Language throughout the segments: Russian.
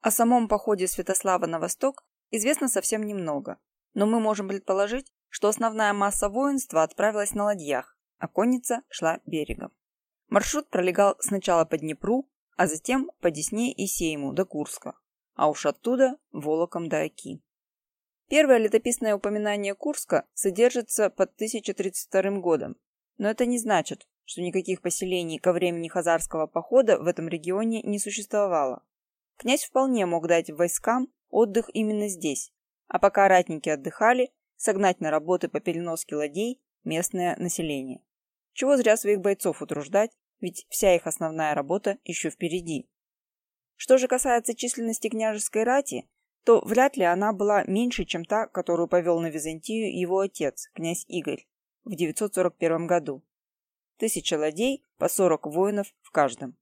О самом походе Святослава на восток известно совсем немного, но мы можем предположить, что основная масса воинства отправилась на ладьях, а конница шла берегом. Маршрут пролегал сначала по Днепру, а затем по Десне и Сейму до Курска, а уж оттуда Волоком до Оки. Первое летописное упоминание Курска содержится под 1032 годом, но это не значит, что никаких поселений ко времени Хазарского похода в этом регионе не существовало. Князь вполне мог дать войскам отдых именно здесь, а пока ратники отдыхали, согнать на работы по переноске ладей местное население. Чего зря своих бойцов утруждать, ведь вся их основная работа еще впереди. Что же касается численности княжеской рати, то вряд ли она была меньше, чем та, которую повел на Византию его отец, князь Игорь, в 941 году. Тысяча ладей по 40 воинов в каждом.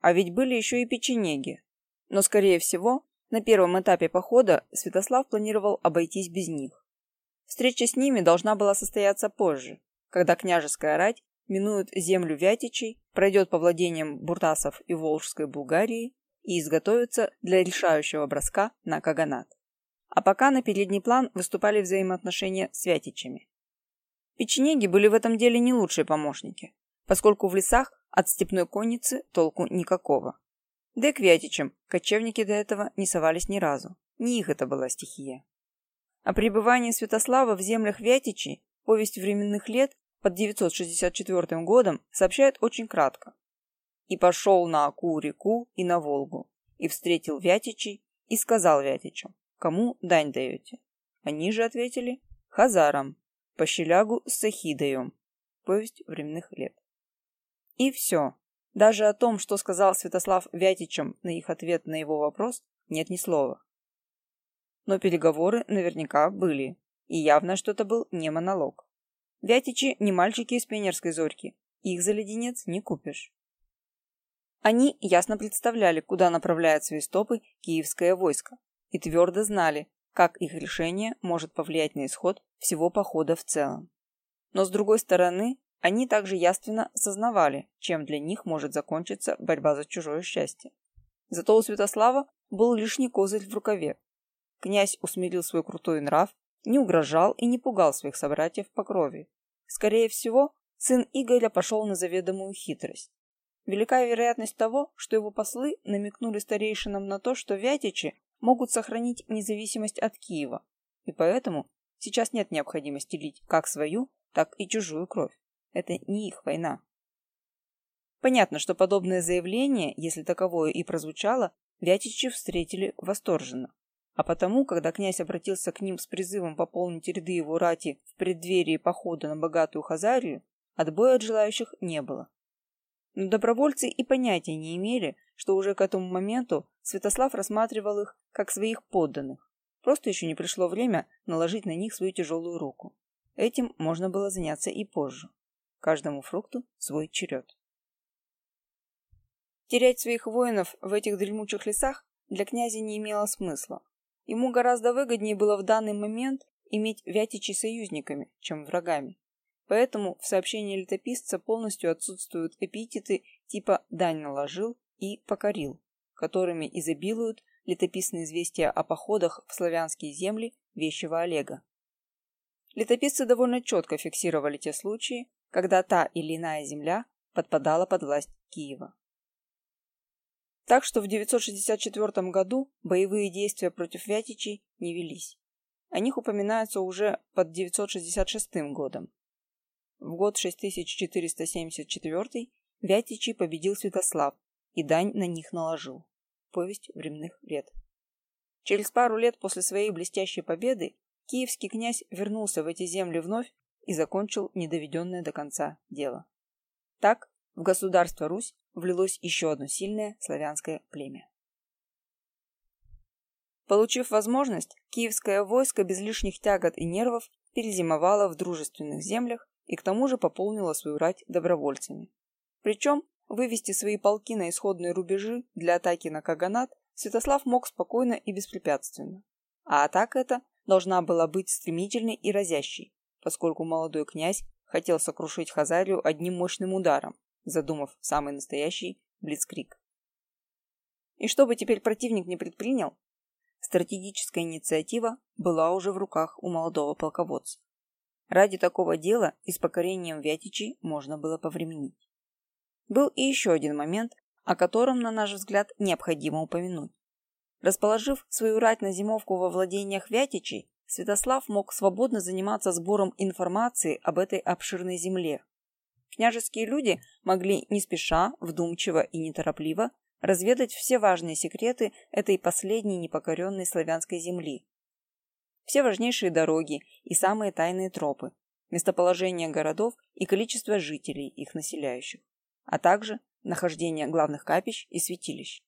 А ведь были еще и печенеги. Но, скорее всего, на первом этапе похода Святослав планировал обойтись без них. Встреча с ними должна была состояться позже, когда княжеская рать минует землю Вятичей, пройдет по владениям Буртасов и Волжской Булгарии и изготовится для решающего броска на Каганат. А пока на передний план выступали взаимоотношения с Вятичами. Печенеги были в этом деле не лучшие помощники, поскольку в лесах от степной конницы толку никакого. Да и к Вятичам кочевники до этого не совались ни разу. Не их это была стихия. О пребывании Святослава в землях Вятичей повесть временных лет под 964 годом сообщает очень кратко. «И пошел на Аку-реку и на Волгу, и встретил Вятичей, и сказал Вятичам, кому дань даете?» Они же ответили, «Хазарам, по щелягу с Сахи даем». Повесть временных лет. И все. Даже о том, что сказал Святослав Вятичам на их ответ на его вопрос, нет ни слова. Но переговоры наверняка были, и явно, что это был не монолог. Вятичи не мальчики из пионерской зорьки, их за леденец не купишь. Они ясно представляли, куда направляет свои стопы киевское войско, и твердо знали, как их решение может повлиять на исход всего похода в целом. Но с другой стороны, они также яственно сознавали, чем для них может закончиться борьба за чужое счастье. Зато у Святослава был лишний козырь в рукаве. Князь усмирил свой крутой нрав, не угрожал и не пугал своих собратьев по крови. Скорее всего, сын Игоря пошел на заведомую хитрость. Велика вероятность того, что его послы намекнули старейшинам на то, что вятичи могут сохранить независимость от Киева, и поэтому сейчас нет необходимости лить как свою, так и чужую кровь. Это не их война. Понятно, что подобное заявление, если таковое и прозвучало, Вятичи встретили восторженно. А потому, когда князь обратился к ним с призывом пополнить ряды его рати в преддверии похода на богатую Хазарию, отбоя от желающих не было. Но добровольцы и понятия не имели, что уже к этому моменту Святослав рассматривал их как своих подданных. Просто еще не пришло время наложить на них свою тяжелую руку. Этим можно было заняться и позже. Каждому фрукту свой черед. Терять своих воинов в этих дремучих лесах для князя не имело смысла. Ему гораздо выгоднее было в данный момент иметь вятичи союзниками, чем врагами. Поэтому в сообщении летописца полностью отсутствуют эпитеты типа «дань наложил» и «покорил», которыми изобилуют летописные известия о походах в славянские земли Вещего Олега. Летописцы довольно четко фиксировали те случаи, когда та или иная земля подпадала под власть Киева. Так что в 964 году боевые действия против Вятичей не велись. О них упоминается уже под 966 годом. В год 6474 Вятичей победил Святослав и дань на них наложил. Повесть временных лет. Через пару лет после своей блестящей победы киевский князь вернулся в эти земли вновь и закончил недоведенное до конца дело. Так в государство Русь влилось еще одно сильное славянское племя. Получив возможность, киевское войско без лишних тягот и нервов перезимовало в дружественных землях и к тому же пополнило свою рать добровольцами. Причем вывести свои полки на исходные рубежи для атаки на Каганат Святослав мог спокойно и беспрепятственно. А атака эта должна была быть стремительной и разящей, поскольку молодой князь хотел сокрушить Хазарию одним мощным ударом, задумав самый настоящий блицкрик. И что бы теперь противник не предпринял, стратегическая инициатива была уже в руках у молодого полководца. Ради такого дела и с покорением Вятичей можно было повременить. Был и еще один момент, о котором, на наш взгляд, необходимо упомянуть. Расположив свою рать на зимовку во владениях Вятичей, Святослав мог свободно заниматься сбором информации об этой обширной земле. Княжеские люди могли не спеша, вдумчиво и неторопливо разведать все важные секреты этой последней непокоренной славянской земли. Все важнейшие дороги и самые тайные тропы, местоположение городов и количество жителей, их населяющих, а также нахождение главных капищ и святилищ.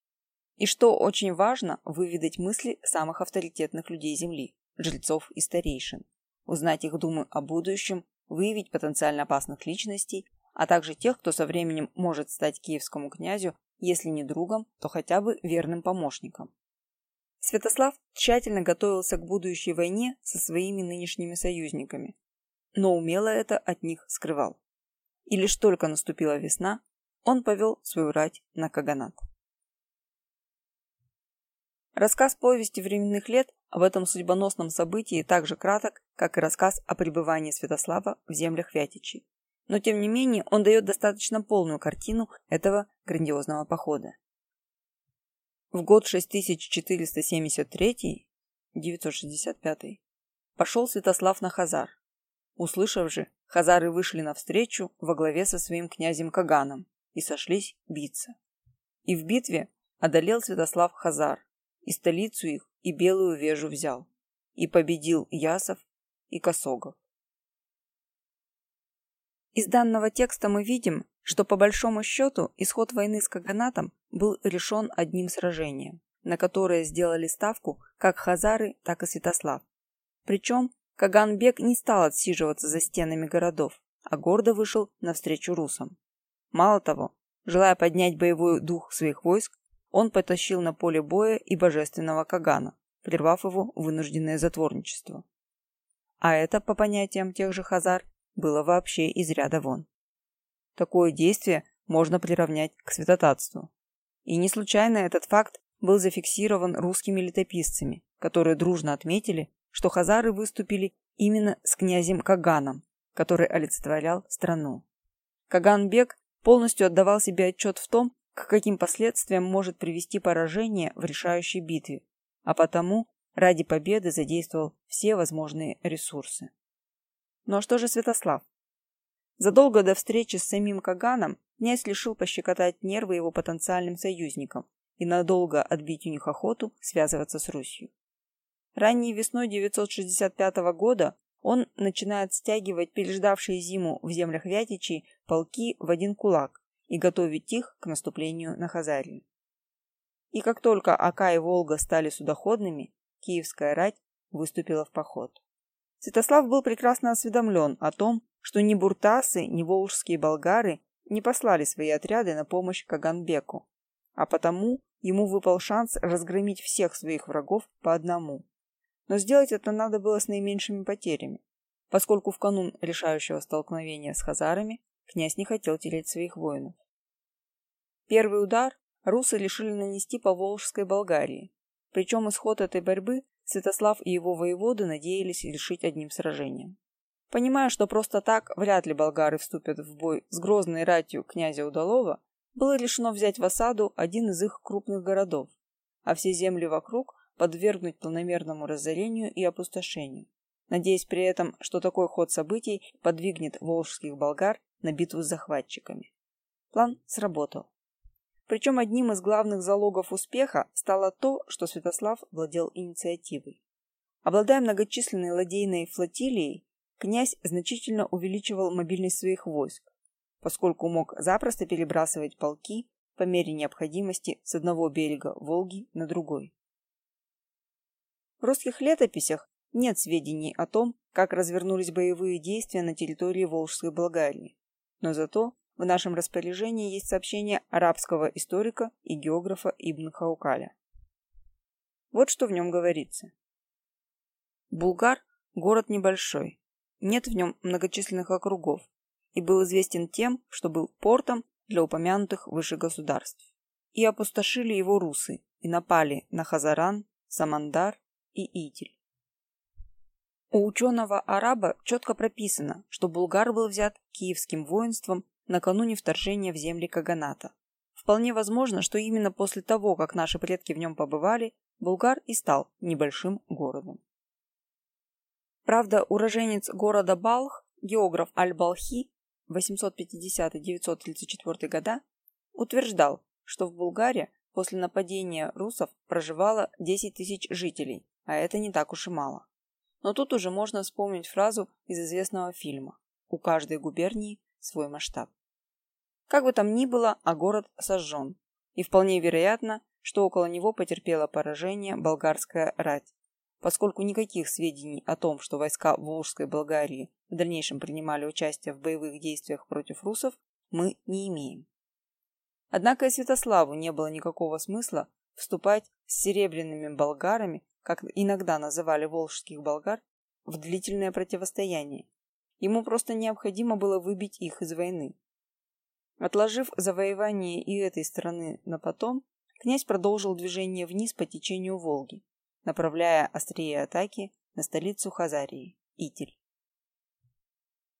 И что очень важно, выведать мысли самых авторитетных людей Земли жрецов и старейшин, узнать их думы о будущем, выявить потенциально опасных личностей, а также тех, кто со временем может стать киевскому князю, если не другом, то хотя бы верным помощником. Святослав тщательно готовился к будущей войне со своими нынешними союзниками, но умело это от них скрывал. И лишь только наступила весна, он повел свою рать на Каганат. Рассказ повести временных лет об этом судьбоносном событии так же краток, как и рассказ о пребывании Святослава в землях Вятичей. Но тем не менее он дает достаточно полную картину этого грандиозного похода. В год 6473 965 пошел Святослав на Хазар. Услышав же, хазары вышли навстречу во главе со своим князем Каганом и сошлись биться. И в битве одолел Святослав Хазар, и столицу их, и белую вежу взял, и победил Ясов и Косогов. Из данного текста мы видим, что по большому счету исход войны с Каганатом был решен одним сражением, на которое сделали ставку как Хазары, так и Святослав. Причем Каганбек не стал отсиживаться за стенами городов, а гордо вышел навстречу русам. Мало того, желая поднять боевой дух своих войск, он потащил на поле боя и божественного Кагана, прервав его вынужденное затворничество. А это, по понятиям тех же Хазар, было вообще из ряда вон. Такое действие можно приравнять к святотатству. И не случайно этот факт был зафиксирован русскими летописцами, которые дружно отметили, что хазары выступили именно с князем Каганом, который олицетворял страну. Каганбек полностью отдавал себе отчет в том, к каким последствиям может привести поражение в решающей битве, а потому ради победы задействовал все возможные ресурсы. Ну а что же Святослав? Задолго до встречи с самим Каганом князь решил пощекотать нервы его потенциальным союзникам и надолго отбить у них охоту связываться с Русью. Ранней весной 965 года он начинает стягивать переждавшие зиму в землях Вятичей полки в один кулак и готовить их к наступлению на Хазарию. И как только Ака и Волга стали судоходными, киевская рать выступила в поход. Святослав был прекрасно осведомлен о том, что ни буртасы, ни волжские болгары не послали свои отряды на помощь Каганбеку, а потому ему выпал шанс разгромить всех своих врагов по одному. Но сделать это надо было с наименьшими потерями, поскольку в канун решающего столкновения с хазарами князь не хотел терять своих воинов. Первый удар русы решили нанести по Волжской Болгарии, причем исход этой борьбы Святослав и его воеводы надеялись решить одним сражением. Понимая, что просто так вряд ли болгары вступят в бой с грозной ратью князя Удалова, было решено взять в осаду один из их крупных городов, а все земли вокруг подвергнуть планомерному разорению и опустошению, надеясь при этом, что такой ход событий подвигнет волжских болгар на битву с захватчиками. План сработал. Причем одним из главных залогов успеха стало то, что Святослав владел инициативой. Обладая многочисленной ладейной флотилией, князь значительно увеличивал мобильность своих войск, поскольку мог запросто перебрасывать полки по мере необходимости с одного берега Волги на другой. В русских летописях нет сведений о том, как развернулись боевые действия на территории Волжской Болгарии но зато в нашем распоряжении есть сообщение арабского историка и географа Ибн Хаукаля. Вот что в нем говорится. Булгар – город небольшой, нет в нем многочисленных округов и был известен тем, что был портом для упомянутых выше государств. и опустошили его русы и напали на Хазаран, Самандар и Итиль. У ученого-араба четко прописано, что Булгар был взят киевским воинством накануне вторжения в земли Каганата. Вполне возможно, что именно после того, как наши предки в нем побывали, Булгар и стал небольшим городом. Правда, уроженец города Балх, географ Аль-Балхи 850-934 года, утверждал, что в Булгаре после нападения русов проживало 10 тысяч жителей, а это не так уж и мало. Но тут уже можно вспомнить фразу из известного фильма «У каждой губернии свой масштаб». Как бы там ни было, а город сожжен, и вполне вероятно, что около него потерпела поражение болгарская рать, поскольку никаких сведений о том, что войска Волжской Болгарии в дальнейшем принимали участие в боевых действиях против русов, мы не имеем. Однако и Святославу не было никакого смысла вступать с серебряными болгарами как иногда называли волжских болгар, в длительное противостояние. Ему просто необходимо было выбить их из войны. Отложив завоевание и этой страны на потом, князь продолжил движение вниз по течению Волги, направляя острие атаки на столицу Хазарии – Итиль.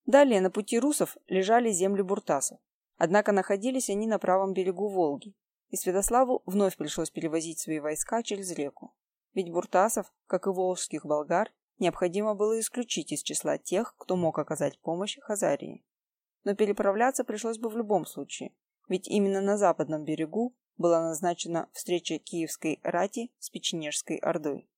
Далее на пути русов лежали земли буртасов, однако находились они на правом берегу Волги, и Святославу вновь пришлось перевозить свои войска через реку. Ведь буртасов, как и волжских болгар, необходимо было исключить из числа тех, кто мог оказать помощь Хазарии. Но переправляться пришлось бы в любом случае, ведь именно на западном берегу была назначена встреча киевской рати с печенежской ордой.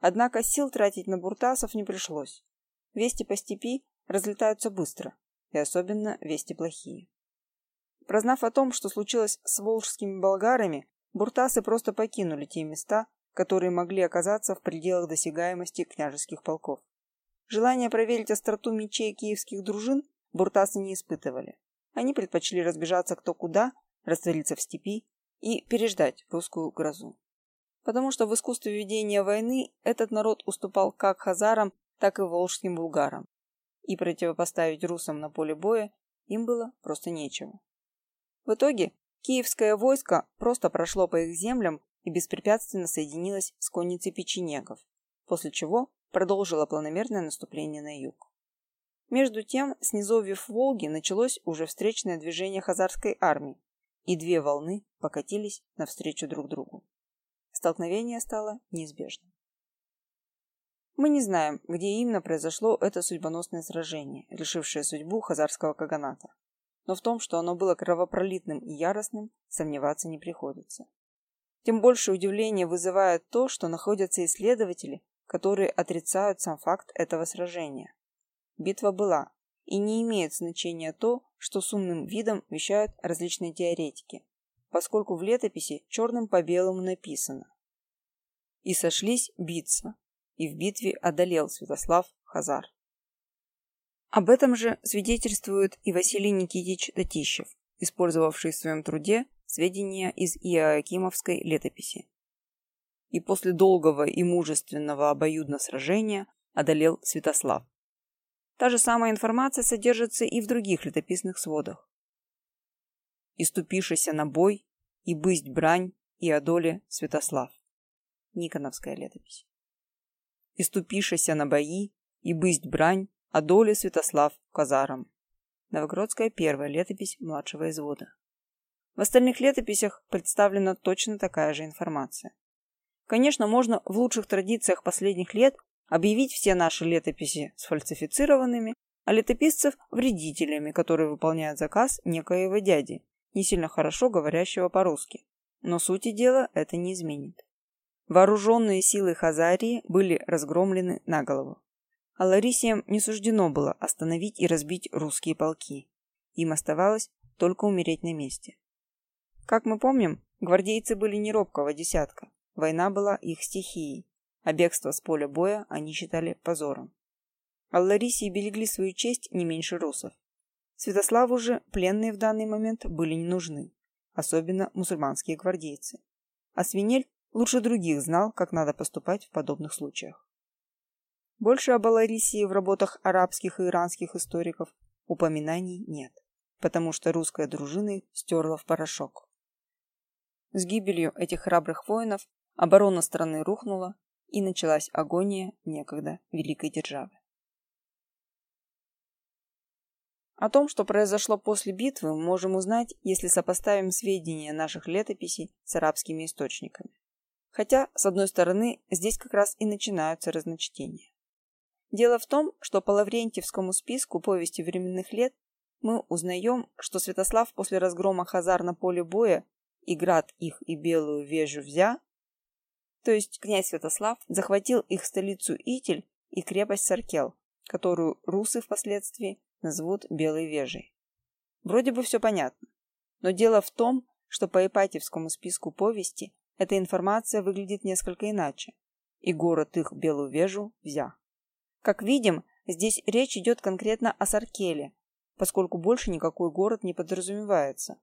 Однако сил тратить на буртасов не пришлось. Вести по степи разлетаются быстро, и особенно вести плохие. Прознав о том, что случилось с волжскими болгарами, буртасы просто покинули те места, которые могли оказаться в пределах досягаемости княжеских полков. Желание проверить остроту мечей киевских дружин буртасы не испытывали. Они предпочли разбежаться кто куда, раствориться в степи и переждать русскую грозу. Потому что в искусстве ведения войны этот народ уступал как хазарам, так и волжским булгарам. И противопоставить русам на поле боя им было просто нечего. В итоге киевское войско просто прошло по их землям и беспрепятственно соединилась с конницей печенегов, после чего продолжила планомерное наступление на юг. Между тем, с низовьев Волги началось уже встречное движение хазарской армии, и две волны покатились навстречу друг другу. Столкновение стало неизбежным. Мы не знаем, где именно произошло это судьбоносное сражение, решившее судьбу хазарского каганата. Но в том, что оно было кровопролитным и яростным, сомневаться не приходится. Тем больше удивления вызывает то, что находятся исследователи, которые отрицают сам факт этого сражения. Битва была, и не имеет значения то, что с умным видом вещают различные теоретики, поскольку в летописи черным по белому написано «И сошлись биться, и в битве одолел Святослав Хазар». Об этом же свидетельствует и Василий Никитич Татищев, использовавший в своем труде сведения из Иоакимовской летописи. И после долгого и мужественного обоюдно сражения одолел Святослав. Та же самая информация содержится и в других летописных сводах. «И на бой, и бысть брань, и одоле Святослав». Никоновская летопись. «И на бои, и бысть брань, одоле Святослав казарам». Новогродская первая летопись младшего извода. В остальных летописях представлена точно такая же информация. Конечно, можно в лучших традициях последних лет объявить все наши летописи сфальсифицированными, а летописцев – вредителями, которые выполняют заказ некоего дяди, не сильно хорошо говорящего по-русски. Но сути дела это не изменит. Вооруженные силы Хазарии были разгромлены на голову. А Ларисиям не суждено было остановить и разбить русские полки. Им оставалось только умереть на месте. Как мы помним, гвардейцы были не робкого десятка. Война была их стихией, а бегство с поля боя они считали позором. Алларисии берегли свою честь не меньше русов. Святославу же пленные в данный момент были не нужны, особенно мусульманские гвардейцы. А Свинель лучше других знал, как надо поступать в подобных случаях. Больше об Аларисии в работах арабских и иранских историков упоминаний нет, потому что русская дружина стерла в порошок. С гибелью этих храбрых воинов оборона страны рухнула, и началась агония некогда великой державы. О том, что произошло после битвы, мы можем узнать, если сопоставим сведения наших летописей с арабскими источниками. Хотя, с одной стороны, здесь как раз и начинаются разночтения. Дело в том, что по Лаврентьевскому списку повести временных лет мы узнаем, что Святослав после разгрома Хазар на поле боя и град их и белую вежу взя, то есть князь Святослав захватил их столицу Итель и крепость Саркел, которую русы впоследствии назовут Белой Вежей. Вроде бы все понятно, но дело в том, что по Ипатьевскому списку повести эта информация выглядит несколько иначе, и город их Белую Вежу взя. Как видим, здесь речь идет конкретно о Саркеле, поскольку больше никакой город не подразумевается.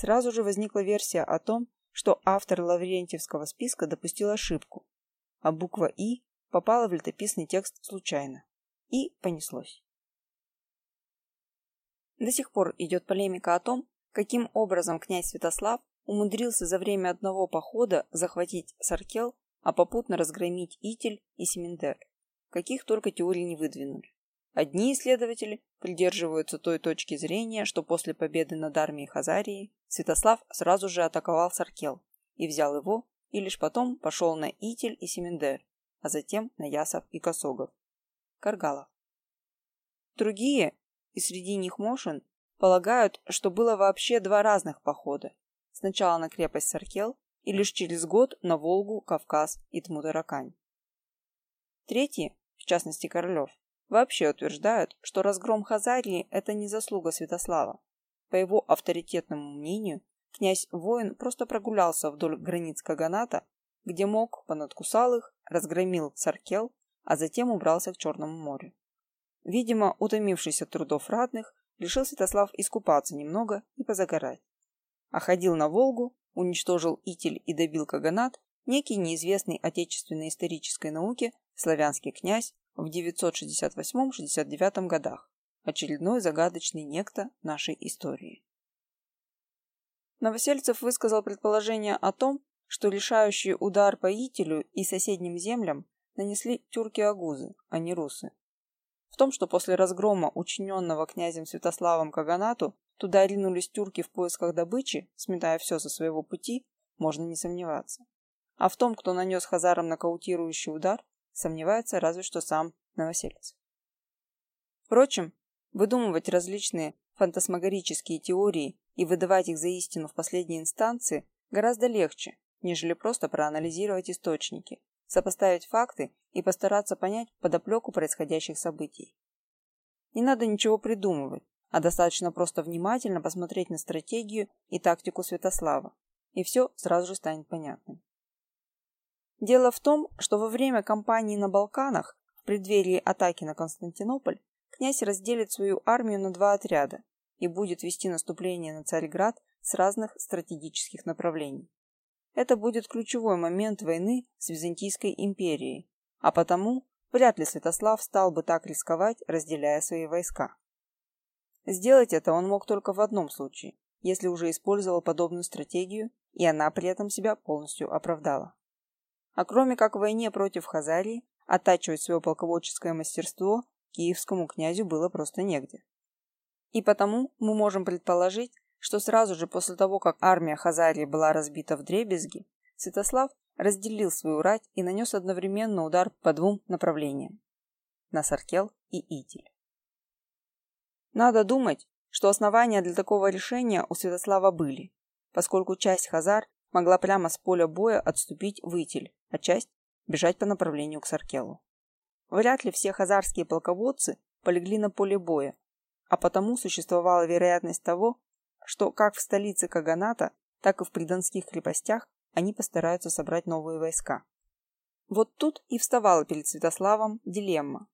Сразу же возникла версия о том, что автор Лаврентьевского списка допустил ошибку, а буква «И» попала в летописный текст случайно. И понеслось. До сих пор идет полемика о том, каким образом князь Святослав умудрился за время одного похода захватить Саркел, а попутно разгромить Итель и Семендер каких только теорий не выдвинули. Одни исследователи придерживаются той точки зрения, что после победы над армией Хазарии Святослав сразу же атаковал Саркел и взял его, и лишь потом пошел на Итель и Семендер, а затем на Ясов и Косогов. Каргалов. Другие, и среди них Мошин, полагают, что было вообще два разных похода. Сначала на крепость Саркел и лишь через год на Волгу, Кавказ и Тмутаракань. Третьи, в частности Королев, вообще утверждают, что разгром Хазарии – это не заслуга Святослава. По его авторитетному мнению, князь-воин просто прогулялся вдоль границ Каганата, где мог, понадкусал их, разгромил Саркел, а затем убрался к Черному морю. Видимо, утомившись от трудов ратных, решил Святослав искупаться немного и позагорать. А ходил на Волгу, уничтожил Итель и добил Каганат, некий неизвестный отечественной исторической науке славянский князь в 968-69 годах, очередной загадочный некто нашей истории. Новосельцев высказал предположение о том, что решающий удар по Ителю и соседним землям нанесли тюрки-агузы, а не русы. В том, что после разгрома учиненного князем Святославом Каганату туда ринулись тюрки в поисках добычи, сметая все со своего пути, можно не сомневаться. А в том, кто нанес хазарам нокаутирующий удар, сомневается разве что сам Новосельцев. Впрочем, выдумывать различные фантасмагорические теории и выдавать их за истину в последней инстанции гораздо легче, нежели просто проанализировать источники, сопоставить факты и постараться понять подоплеку происходящих событий. Не надо ничего придумывать, а достаточно просто внимательно посмотреть на стратегию и тактику Святослава, и все сразу же станет понятным. Дело в том, что во время кампании на Балканах, в преддверии атаки на Константинополь, князь разделит свою армию на два отряда и будет вести наступление на Царьград с разных стратегических направлений. Это будет ключевой момент войны с Византийской империей, а потому вряд ли Святослав стал бы так рисковать, разделяя свои войска. Сделать это он мог только в одном случае, если уже использовал подобную стратегию, и она при этом себя полностью оправдала. А кроме как в войне против Хазарии, оттачивать свое полководческое мастерство киевскому князю было просто негде. И потому мы можем предположить, что сразу же после того, как армия Хазарии была разбита в дребезги, Святослав разделил свою рать и нанес одновременно удар по двум направлениям – на Саркел и Итиль. Надо думать, что основания для такого решения у Святослава были, поскольку часть Хазар могла прямо с поля боя отступить в Итиль, а часть бежать по направлению к Саркелу. Вряд ли все хазарские полководцы полегли на поле боя, а потому существовала вероятность того, что как в столице Каганата, так и в придонских крепостях они постараются собрать новые войска. Вот тут и вставала перед Святославом дилемма.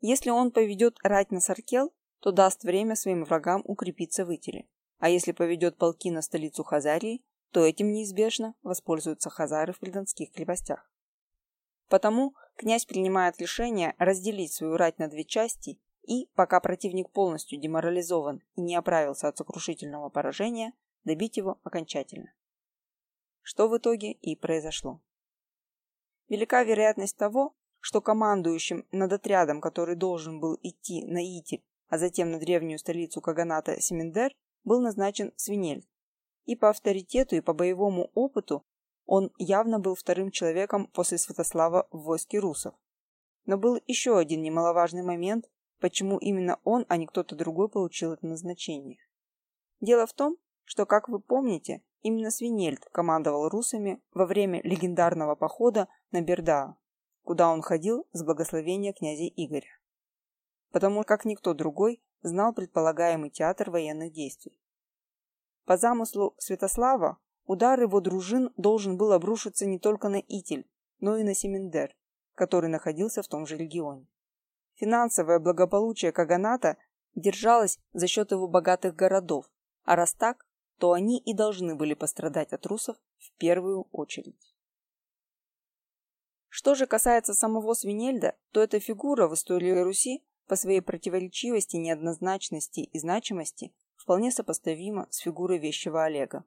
Если он поведет рать на Саркел, то даст время своим врагам укрепиться в Итиле, а если поведет полки на столицу Хазарии, то этим неизбежно воспользуются хазары в придонских крепостях. Потому князь принимает решение разделить свою рать на две части и, пока противник полностью деморализован и не оправился от сокрушительного поражения, добить его окончательно. что в итоге и произошло. Велика вероятность того, что командующим над отрядом, который должен был идти на Итиль, а затем на древнюю столицу Каганата Семендер, был назначен Свинель. И по авторитету, и по боевому опыту он явно был вторым человеком после Святослава в войске русов. Но был еще один немаловажный момент, почему именно он, а не кто-то другой получил это назначение. Дело в том, что, как вы помните, именно Свинельд командовал русами во время легендарного похода на Берда, куда он ходил с благословения князя Игоря. Потому как никто другой знал предполагаемый театр военных действий. По замыслу Святослава, удар его дружин должен был обрушиться не только на Итиль, но и на Семендер, который находился в том же регионе. Финансовое благополучие Каганата держалось за счет его богатых городов, а раз так, то они и должны были пострадать от русов в первую очередь. Что же касается самого Свинельда, то эта фигура в истории Руси по своей противоречивости, неоднозначности и значимости вполне сопоставима с фигурой вещего Олега.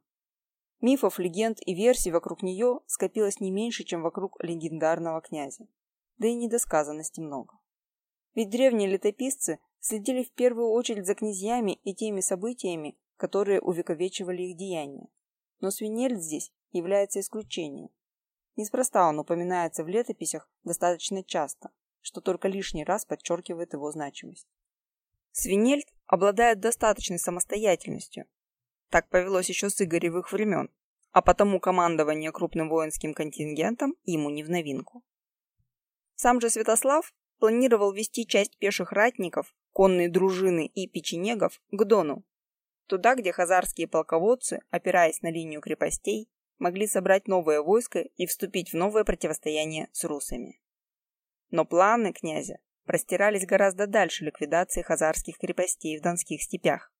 Мифов, легенд и версий вокруг нее скопилось не меньше, чем вокруг легендарного князя. Да и недосказанности много. Ведь древние летописцы следили в первую очередь за князьями и теми событиями, которые увековечивали их деяния. Но Свинельд здесь является исключением. Неспроста он упоминается в летописях достаточно часто, что только лишний раз подчеркивает его значимость. Свинельд обладает достаточной самостоятельностью. Так повелось еще с Игоревых времен, а потому командование крупным воинским контингентом ему не в новинку. Сам же Святослав планировал вести часть пеших ратников, конные дружины и печенегов к Дону, Туда, где хазарские полководцы, опираясь на линию крепостей, могли собрать новое войско и вступить в новое противостояние с русами. Но планы князя простирались гораздо дальше ликвидации хазарских крепостей в донских степях.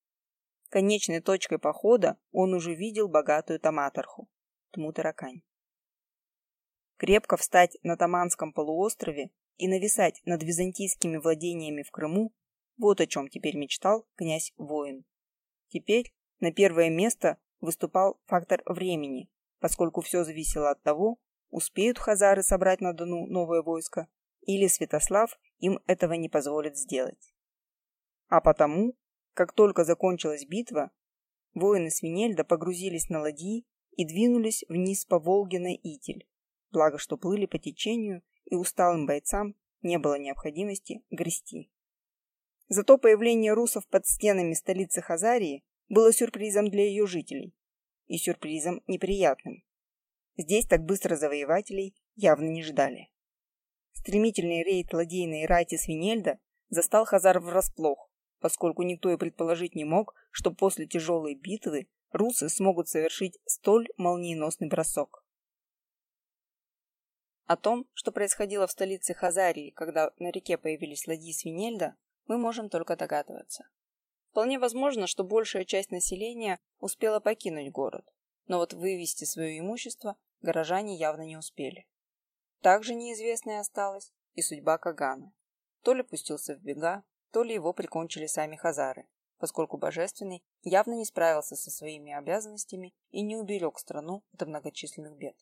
Конечной точкой похода он уже видел богатую Таматарху, Тмутаракань. Крепко встать на Таманском полуострове и нависать над византийскими владениями в Крыму – вот о чем теперь мечтал князь-воин. Теперь на первое место выступал фактор времени, поскольку все зависело от того, успеют хазары собрать на Дону новое войско, или Святослав им этого не позволит сделать. А потому, как только закончилась битва, воины Свинельда погрузились на ладьи и двинулись вниз по Волге на Итиль, благо что плыли по течению, и усталым бойцам не было необходимости грести. Зато появление русов под стенами столицы Хазарии было сюрпризом для ее жителей. И сюрпризом неприятным. Здесь так быстро завоевателей явно не ждали. Стремительный рейд ладейной рати Свинельда застал Хазар врасплох, поскольку никто и предположить не мог, что после тяжелой битвы русы смогут совершить столь молниеносный бросок. О том, что происходило в столице Хазарии, когда на реке появились ладьи Свинельда, мы можем только догадываться. Вполне возможно, что большая часть населения успела покинуть город, но вот вывести свое имущество горожане явно не успели. Также неизвестной осталась и судьба Кагана. То ли пустился в бега, то ли его прикончили сами хазары, поскольку Божественный явно не справился со своими обязанностями и не уберег страну от многочисленных бед.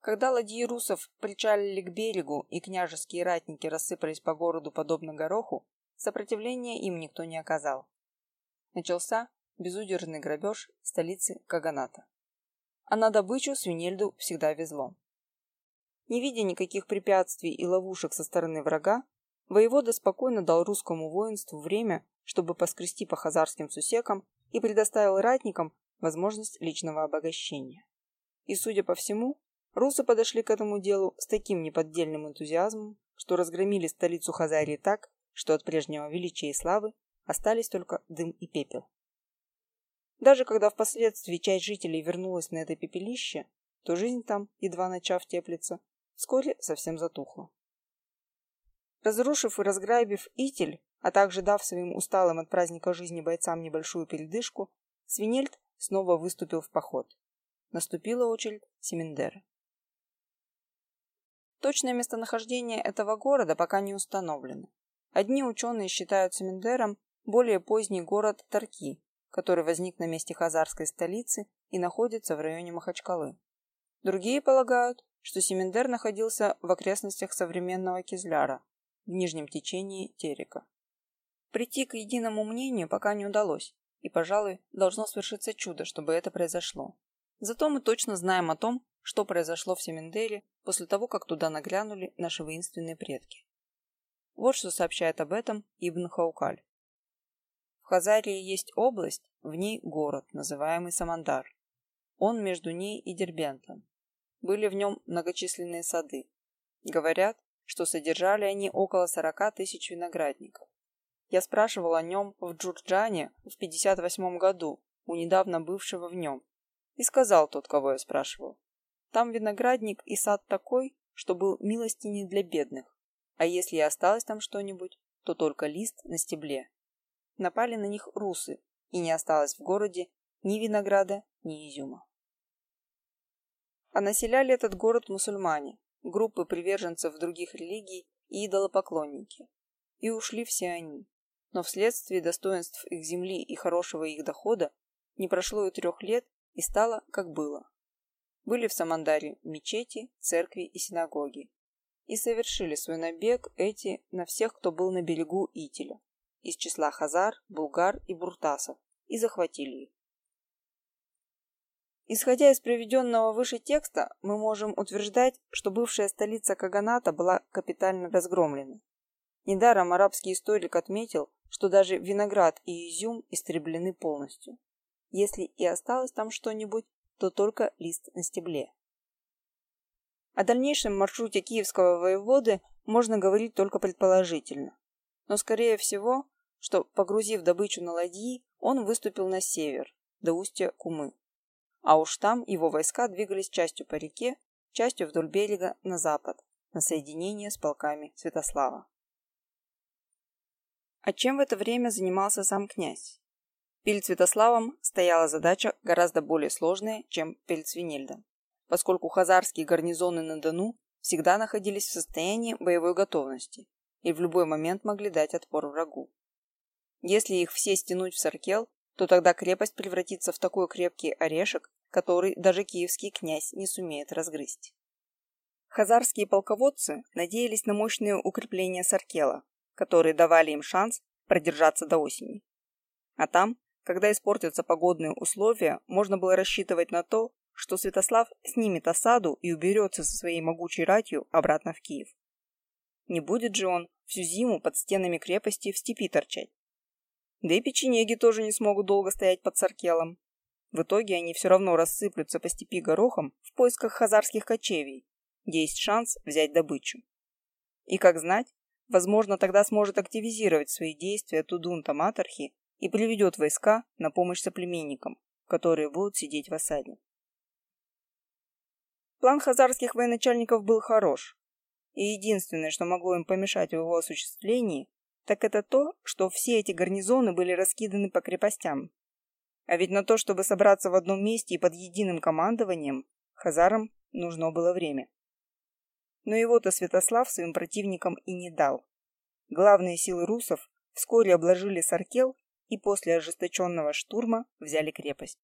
Когда ладьи русов причалили к берегу и княжеские ратники рассыпались по городу подобно гороху, сопротивления им никто не оказал. Начался безудержный грабеж столицы Каганата. А на добычу Свинельду всегда везло. Не видя никаких препятствий и ловушек со стороны врага, воевода спокойно дал русскому воинству время, чтобы поскрести по хазарским сусекам и предоставил ратникам возможность личного обогащения. И, судя по всему, Русы подошли к этому делу с таким неподдельным энтузиазмом, что разгромили столицу Хазарии так, что от прежнего величия и славы остались только дым и пепел. Даже когда впоследствии часть жителей вернулась на это пепелище, то жизнь там, едва начав теплиться, вскоре совсем затухла. Разрушив и разграбив Итель, а также дав своим усталым от праздника жизни бойцам небольшую передышку, Свинельд снова выступил в поход. Наступила очередь Семендера. Точное местонахождение этого города пока не установлено. Одни ученые считают Семендером более поздний город Тарки, который возник на месте хазарской столицы и находится в районе Махачкалы. Другие полагают, что Семендер находился в окрестностях современного Кизляра, в нижнем течении Терека. Прийти к единому мнению пока не удалось, и, пожалуй, должно свершиться чудо, чтобы это произошло. Зато мы точно знаем о том, что произошло в Семендере после того, как туда наглянули наши воинственные предки. Вот что сообщает об этом Ибн Хаукаль. В Хазарии есть область, в ней город, называемый Самандар. Он между ней и Дербентом. Были в нем многочисленные сады. Говорят, что содержали они около 40 тысяч виноградников. Я спрашивал о нем в Джурджане в 58 году, у недавно бывшего в нем. И сказал тот, кого я спрашивал. Там виноградник и сад такой, что был милостиней для бедных. А если и осталось там что-нибудь, то только лист на стебле. Напали на них русы, и не осталось в городе ни винограда, ни изюма. А населяли этот город мусульмане, группы приверженцев других религий и идолопоклонники. И ушли все они. Но вследствие достоинств их земли и хорошего их дохода не прошло и трех лет, и стало, как было. Были в Самандаре мечети, церкви и синагоги. И совершили свой набег эти на всех, кто был на берегу Итиля, из числа хазар, булгар и буртасов, и захватили их. Исходя из приведенного выше текста, мы можем утверждать, что бывшая столица Каганата была капитально разгромлена. Недаром арабский историк отметил, что даже виноград и изюм истреблены полностью. Если и осталось там что-нибудь, то только лист на стебле. О дальнейшем маршруте киевского воеводы можно говорить только предположительно. Но скорее всего, что, погрузив добычу на ладьи, он выступил на север, до устья Кумы. А уж там его войска двигались частью по реке, частью вдоль берега на запад, на соединение с полками Святослава. А чем в это время занимался сам князь? Перед Святославом стояла задача гораздо более сложная, чем перед Свинельдом, поскольку хазарские гарнизоны на Дону всегда находились в состоянии боевой готовности и в любой момент могли дать отпор врагу. Если их все стянуть в Саркел, то тогда крепость превратится в такой крепкий орешек, который даже киевский князь не сумеет разгрызть. Хазарские полководцы надеялись на мощные укрепления Саркела, которые давали им шанс продержаться до осени. А там, когда испортятся погодные условия, можно было рассчитывать на то, что Святослав снимет осаду и уберется со своей могучей ратью обратно в Киев. Не будет же он всю зиму под стенами крепости в степи торчать. Да и печенеги тоже не смогут долго стоять под Саркелом. В итоге они все равно рассыплются по степи горохом в поисках хазарских кочевий, где есть шанс взять добычу. И как знать, возможно, тогда сможет активизировать свои действия Тудунта Матархи и приведет войска на помощь соплеменникам, которые будут сидеть в осаде. План хазарских военачальников был хорош, и единственное, что могло им помешать в его осуществлении, так это то, что все эти гарнизоны были раскиданы по крепостям. А ведь на то, чтобы собраться в одном месте и под единым командованием, хазарам нужно было время. Но его-то Святослав своим противникам и не дал. Главные силы русов вскоре обложили Саркел и после ожесточенного штурма взяли крепость.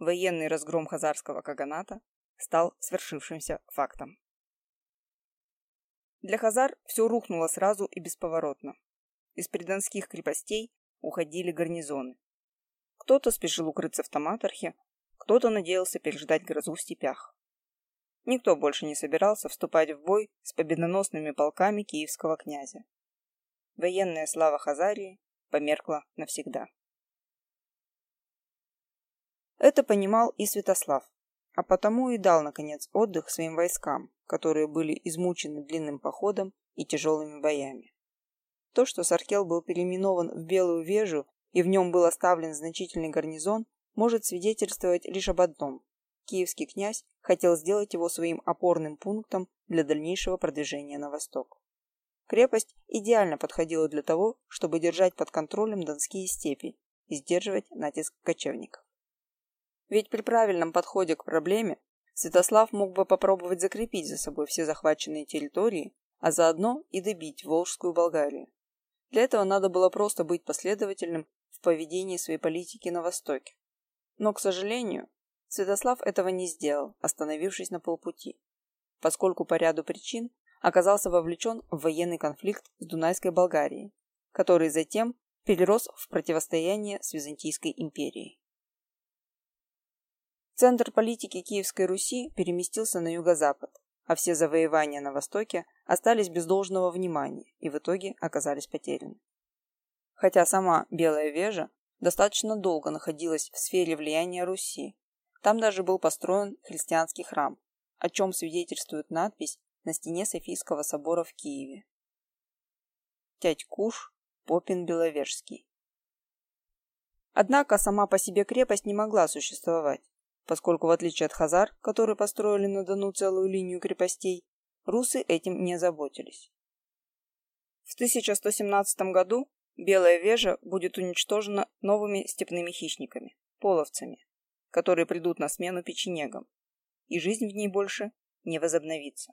Военный разгром хазарского каганата стал свершившимся фактом. Для хазар все рухнуло сразу и бесповоротно. Из придонских крепостей уходили гарнизоны. Кто-то спешил укрыться в Томатархе, кто-то надеялся переждать грозу в степях. Никто больше не собирался вступать в бой с победоносными полками киевского князя. Военная слава Хазарии померкла навсегда. Это понимал и Святослав, а потому и дал, наконец, отдых своим войскам, которые были измучены длинным походом и тяжелыми боями. То, что Саркел был переименован в Белую Вежу и в нем был оставлен значительный гарнизон, может свидетельствовать лишь об одном. Киевский князь хотел сделать его своим опорным пунктом для дальнейшего продвижения на восток. Крепость идеально подходила для того, чтобы держать под контролем донские степи и сдерживать натиск кочевников. Ведь при правильном подходе к проблеме Святослав мог бы попробовать закрепить за собой все захваченные территории, а заодно и добить Волжскую Болгарию. Для этого надо было просто быть последовательным в поведении своей политики на Востоке. Но, к сожалению, Святослав этого не сделал, остановившись на полпути, поскольку по ряду причин оказался вовлечен в военный конфликт с Дунайской Болгарией, который затем перерос в противостояние с Византийской империей. Центр политики Киевской Руси переместился на юго-запад, а все завоевания на востоке остались без должного внимания и в итоге оказались потеряны. Хотя сама Белая Вежа достаточно долго находилась в сфере влияния Руси, там даже был построен христианский храм, о чем свидетельствует надпись на стене Софийского собора в Киеве. Тять Куш, Попин Беловежский. Однако сама по себе крепость не могла существовать поскольку в отличие от хазар, которые построили на Дону целую линию крепостей, русы этим не заботились. В 1117 году Белая Вежа будет уничтожена новыми степными хищниками, половцами, которые придут на смену печенегам, и жизнь в ней больше не возобновится.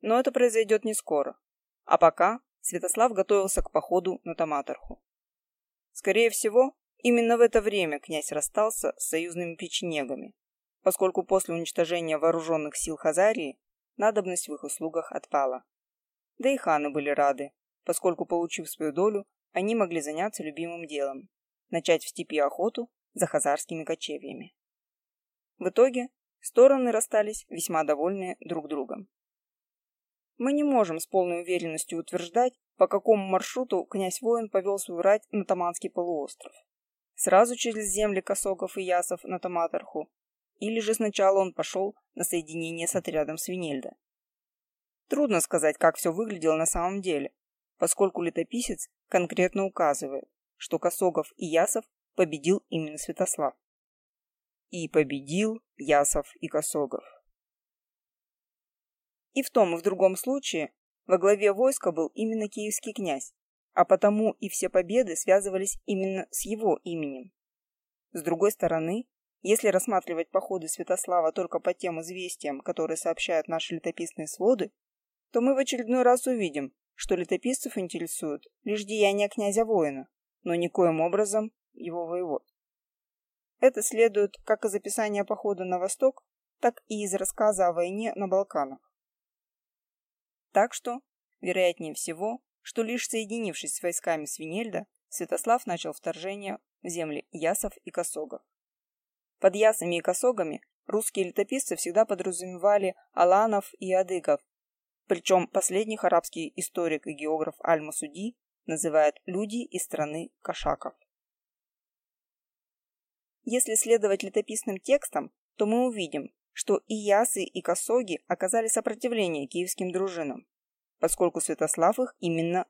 Но это произойдет не скоро, а пока Святослав готовился к походу на Томаторху. Скорее всего, Именно в это время князь расстался с союзными печенегами, поскольку после уничтожения вооруженных сил Хазарии надобность в их услугах отпала. Да и ханы были рады, поскольку, получив свою долю, они могли заняться любимым делом – начать в степи охоту за хазарскими кочевьями. В итоге стороны расстались весьма довольные друг другом. Мы не можем с полной уверенностью утверждать, по какому маршруту князь-воин повел свою рать на Таманский полуостров. Сразу через земли Косогов и Ясов на Томаторху? Или же сначала он пошел на соединение с отрядом Свинельда? Трудно сказать, как все выглядело на самом деле, поскольку летописец конкретно указывает, что Косогов и Ясов победил именно Святослав. И победил Ясов и Косогов. И в том и в другом случае во главе войска был именно киевский князь, а потому и все победы связывались именно с его именем. С другой стороны, если рассматривать походы Святослава только по тем известиям, которые сообщают наши летописные своды, то мы в очередной раз увидим, что летописцев интересуют лишь деяния князя-воина, но никоим образом его воевод. Это следует как из описания похода на восток, так и из рассказа о войне на Балканах. Так что, вероятнее всего, что лишь соединившись с войсками Свинельда, Святослав начал вторжение в земли Ясов и Косогов. Под Ясами и Косогами русские летописцы всегда подразумевали аланов и адыгов, причем последний арабский историк и географ Аль-Масуди называет «люди из страны кашаков». Если следовать летописным текстам, то мы увидим, что и ясы, и косоги оказали сопротивление киевским дружинам поскольку Святослав их именно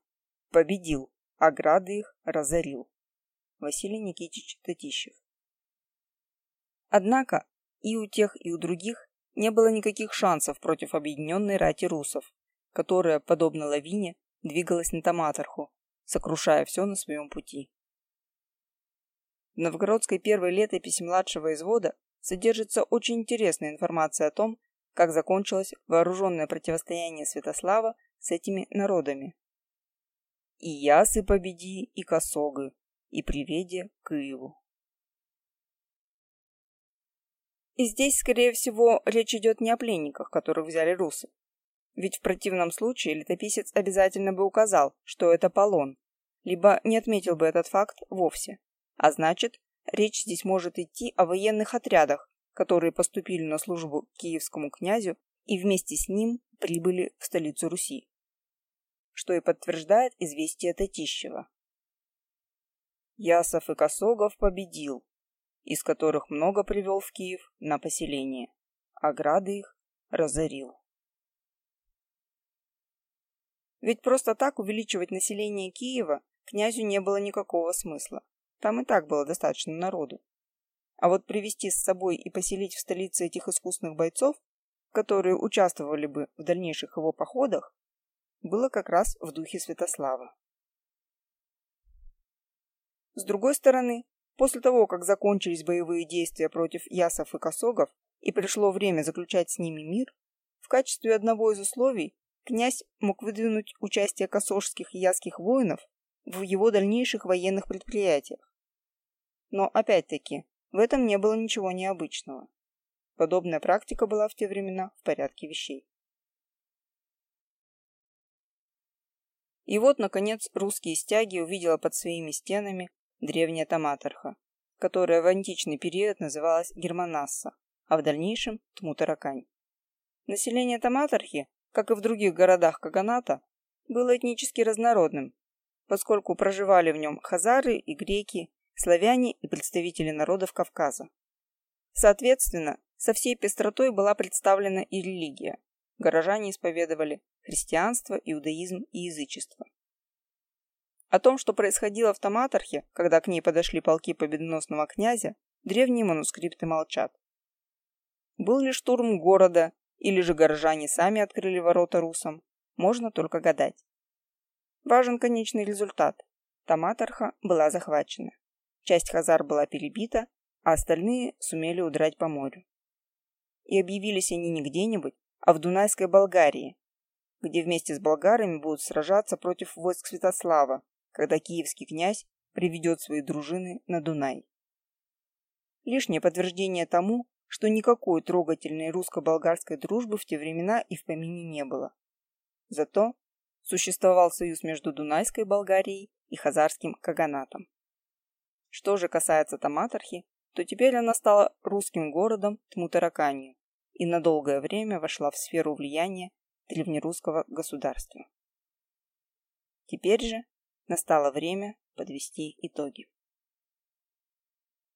победил, а грады их разорил. Василий Никитич Татищев. Однако и у тех, и у других не было никаких шансов против объединенной рати русов, которая, подобно лавине, двигалась на Томаторху, сокрушая все на своем пути. В новгородской первой летописи младшего извода содержится очень интересная информация о том, как закончилось вооруженное противостояние Святослава с этими народами. И ясы победи, и косогы, и приведи к Иеву. И здесь, скорее всего, речь идет не о пленниках, которых взяли русы. Ведь в противном случае летописец обязательно бы указал, что это полон, либо не отметил бы этот факт вовсе. А значит, речь здесь может идти о военных отрядах, которые поступили на службу киевскому князю и вместе с ним прибыли в столицу Руси что и подтверждает известие Татищева. Ясов и Косогов победил, из которых много привел в Киев на поселение, а грады их разорил. Ведь просто так увеличивать население Киева князю не было никакого смысла. Там и так было достаточно народу. А вот привести с собой и поселить в столице этих искусных бойцов, которые участвовали бы в дальнейших его походах, было как раз в духе Святослава. С другой стороны, после того, как закончились боевые действия против ясов и косогов и пришло время заключать с ними мир, в качестве одного из условий князь мог выдвинуть участие косожских и ясских воинов в его дальнейших военных предприятиях. Но опять-таки, В этом не было ничего необычного. Подобная практика была в те времена в порядке вещей. И вот, наконец, русские стяги увидела под своими стенами древняя Таматарха, которая в античный период называлась Германасса, а в дальнейшем Тмутаракань. Население Таматархи, как и в других городах Каганата, было этнически разнородным, поскольку проживали в нем хазары и греки, славяне и представители народов Кавказа. Соответственно, со всей пестротой была представлена и религия. Горожане исповедовали христианство, иудаизм и язычество. О том, что происходило в Таматархе, когда к ней подошли полки победоносного князя, древние манускрипты молчат. Был ли штурм города, или же горожане сами открыли ворота русам, можно только гадать. Важен конечный результат. Таматарха была захвачена. Часть хазар была перебита, а остальные сумели удрать по морю. И объявились они не где-нибудь, а в Дунайской Болгарии, где вместе с болгарами будут сражаться против войск Святослава, когда киевский князь приведет свои дружины на Дунай. Лишнее подтверждение тому, что никакой трогательной русско-болгарской дружбы в те времена и в помине не было. Зато существовал союз между Дунайской Болгарией и Хазарским Каганатом. Что же касается Таматархи, то теперь она стала русским городом Тмутараканью и на долгое время вошла в сферу влияния древнерусского государства. Теперь же настало время подвести итоги.